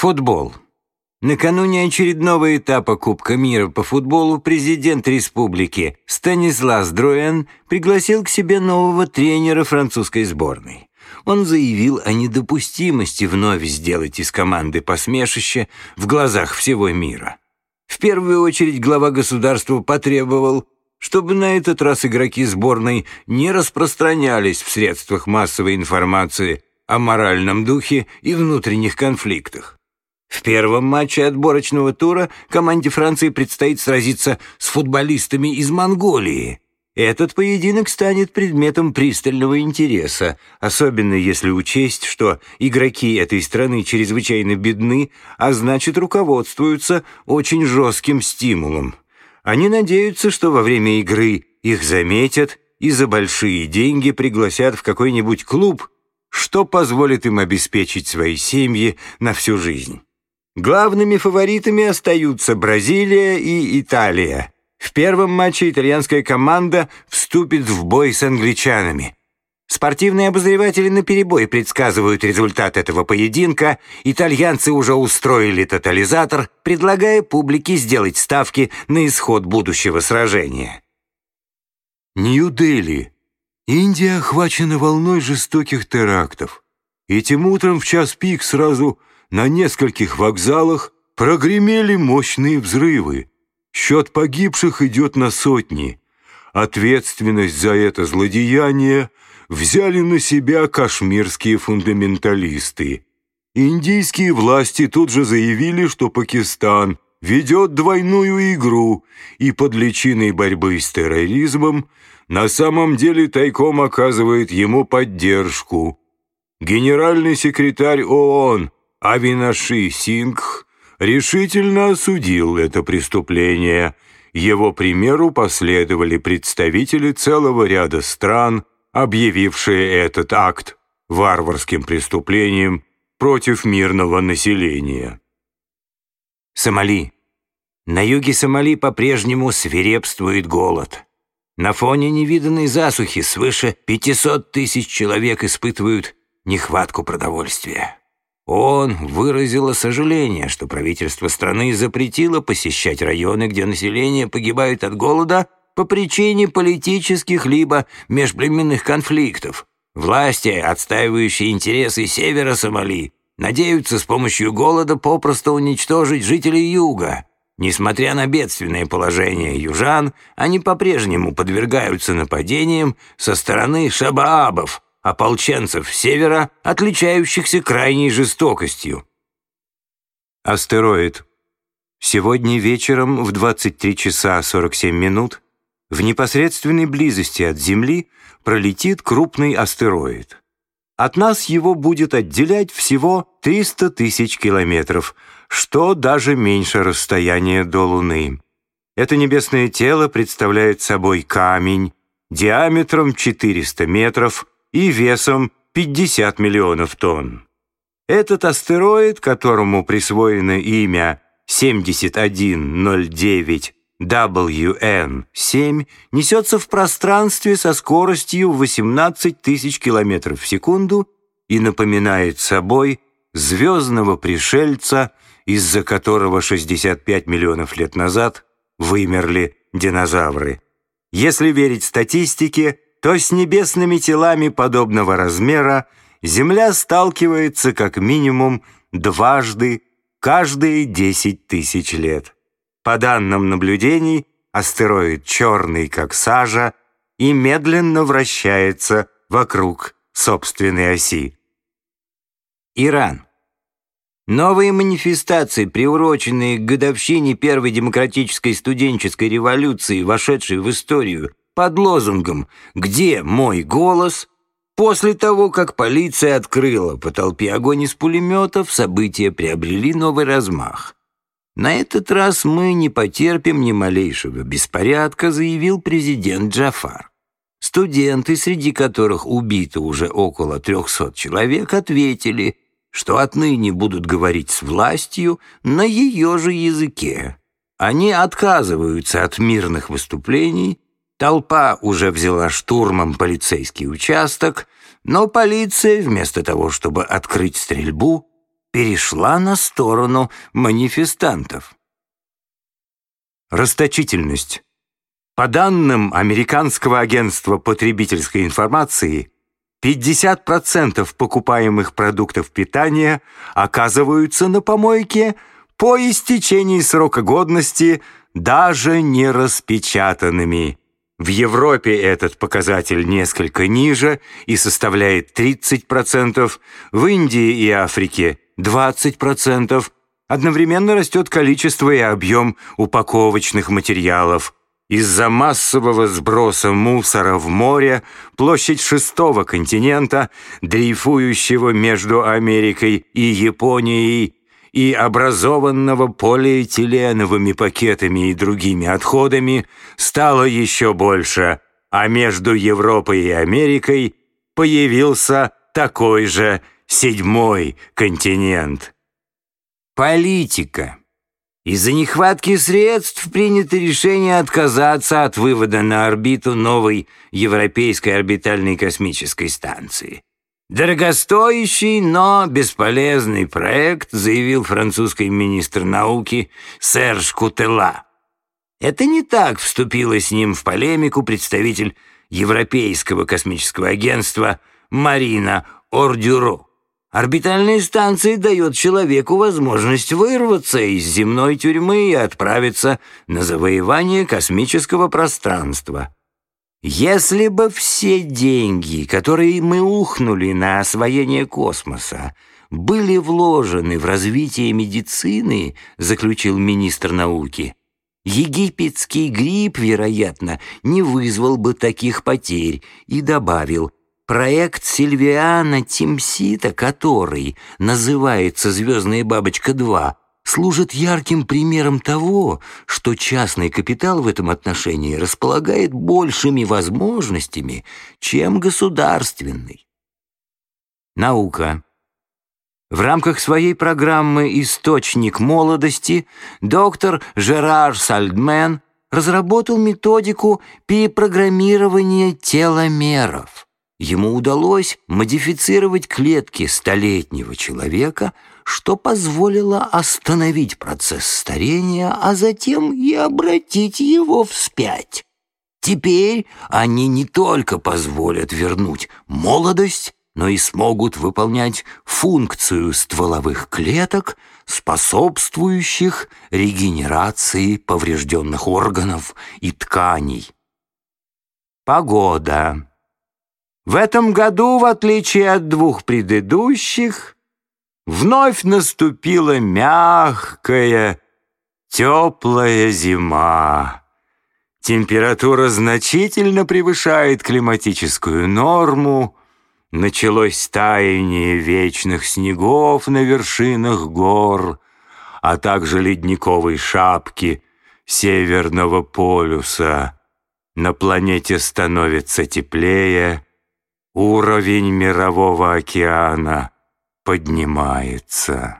Футбол. Накануне очередного этапа Кубка мира по футболу президент республики Станислав Дроен пригласил к себе нового тренера французской сборной. Он заявил о недопустимости вновь сделать из команды посмешище в глазах всего мира. В первую очередь глава государства потребовал, чтобы на этот раз игроки сборной не распространялись в средствах массовой информации о моральном духе и внутренних конфликтах. В первом матче отборочного тура команде Франции предстоит сразиться с футболистами из Монголии. Этот поединок станет предметом пристального интереса, особенно если учесть, что игроки этой страны чрезвычайно бедны, а значит руководствуются очень жестким стимулом. Они надеются, что во время игры их заметят и за большие деньги пригласят в какой-нибудь клуб, что позволит им обеспечить свои семьи на всю жизнь. Главными фаворитами остаются Бразилия и Италия. В первом матче итальянская команда вступит в бой с англичанами. Спортивные обозреватели наперебой предсказывают результат этого поединка. Итальянцы уже устроили тотализатор, предлагая публике сделать ставки на исход будущего сражения. Нью-Дели. Индия охвачена волной жестоких терактов. Этим утром в час пик сразу на нескольких вокзалах прогремели мощные взрывы. Счет погибших идет на сотни. Ответственность за это злодеяние взяли на себя кашмирские фундаменталисты. Индийские власти тут же заявили, что Пакистан ведет двойную игру и под личиной борьбы с терроризмом на самом деле тайком оказывает ему поддержку. Генеральный секретарь ООН Авинаши Сингх решительно осудил это преступление. Его примеру последовали представители целого ряда стран, объявившие этот акт варварским преступлением против мирного населения. Сомали. На юге Сомали по-прежнему свирепствует голод. На фоне невиданной засухи свыше 500 тысяч человек испытывают нехватку продовольствия. Он выразило сожаление, что правительство страны запретило посещать районы, где население погибает от голода по причине политических либо межплеменных конфликтов. Власти, отстаивающие интересы севера Сомали, надеются с помощью голода попросту уничтожить жителей юга. Несмотря на бедственное положение южан, они по-прежнему подвергаются нападениям со стороны шабаабов – ополченцев севера, отличающихся крайней жестокостью. Астероид. Сегодня вечером в 23 часа 47 минут в непосредственной близости от Земли пролетит крупный астероид. От нас его будет отделять всего 300 тысяч километров, что даже меньше расстояния до Луны. Это небесное тело представляет собой камень диаметром 400 метров, и весом 50 миллионов тонн. Этот астероид, которому присвоено имя 7109 WN-7, несется в пространстве со скоростью 18 тысяч километров в секунду и напоминает собой звездного пришельца, из-за которого 65 миллионов лет назад вымерли динозавры. Если верить статистике, то с небесными телами подобного размера Земля сталкивается как минимум дважды каждые 10 тысяч лет. По данным наблюдений, астероид черный, как сажа, и медленно вращается вокруг собственной оси. Иран. Новые манифестации, приуроченные к годовщине Первой демократической студенческой революции, вошедшей в историю, под лозунгом «Где мой голос?», После того, как полиция открыла по толпе огонь из пулеметов, события приобрели новый размах. «На этот раз мы не потерпим ни малейшего беспорядка», заявил президент Джафар. Студенты, среди которых убито уже около 300 человек, ответили, что отныне будут говорить с властью на ее же языке. Они отказываются от мирных выступлений Толпа уже взяла штурмом полицейский участок, но полиция, вместо того, чтобы открыть стрельбу, перешла на сторону манифестантов. Расточительность. По данным Американского агентства потребительской информации, 50% покупаемых продуктов питания оказываются на помойке по истечении срока годности даже не распечатанными. В Европе этот показатель несколько ниже и составляет 30%, в Индии и Африке 20%. Одновременно растет количество и объем упаковочных материалов. Из-за массового сброса мусора в море площадь шестого континента, дрейфующего между Америкой и Японией, и образованного полиэтиленовыми пакетами и другими отходами стало еще больше, а между Европой и Америкой появился такой же седьмой континент. Политика. Из-за нехватки средств принято решение отказаться от вывода на орбиту новой Европейской орбитальной космической станции. Дорогостоящий, но бесполезный проект, заявил французский министр науки Серж Кутела. Это не так вступила с ним в полемику представитель Европейского космического агентства Марина Ордюро. Орбитальная станция дает человеку возможность вырваться из земной тюрьмы и отправиться на завоевание космического пространства. Если бы все деньги, которые мы ухнули на освоение космоса, были вложены в развитие медицины, заключил министр науки, египетский грипп, вероятно, не вызвал бы таких потерь и добавил, проект Сильвиана Тимсита, который называется «Звездная бабочка-2», служит ярким примером того, что частный капитал в этом отношении располагает большими возможностями, чем государственный. Наука. В рамках своей программы «Источник молодости» доктор Жерар Сальдмен разработал методику перепрограммирования теломеров. Ему удалось модифицировать клетки столетнего человека – что позволило остановить процесс старения, а затем и обратить его вспять. Теперь они не только позволят вернуть молодость, но и смогут выполнять функцию стволовых клеток, способствующих регенерации поврежденных органов и тканей. Погода. В этом году, в отличие от двух предыдущих, Вновь наступила мягкая, теплая зима. Температура значительно превышает климатическую норму. Началось таяние вечных снегов на вершинах гор, а также ледниковой шапки Северного полюса. На планете становится теплее, уровень мирового океана — поднимается.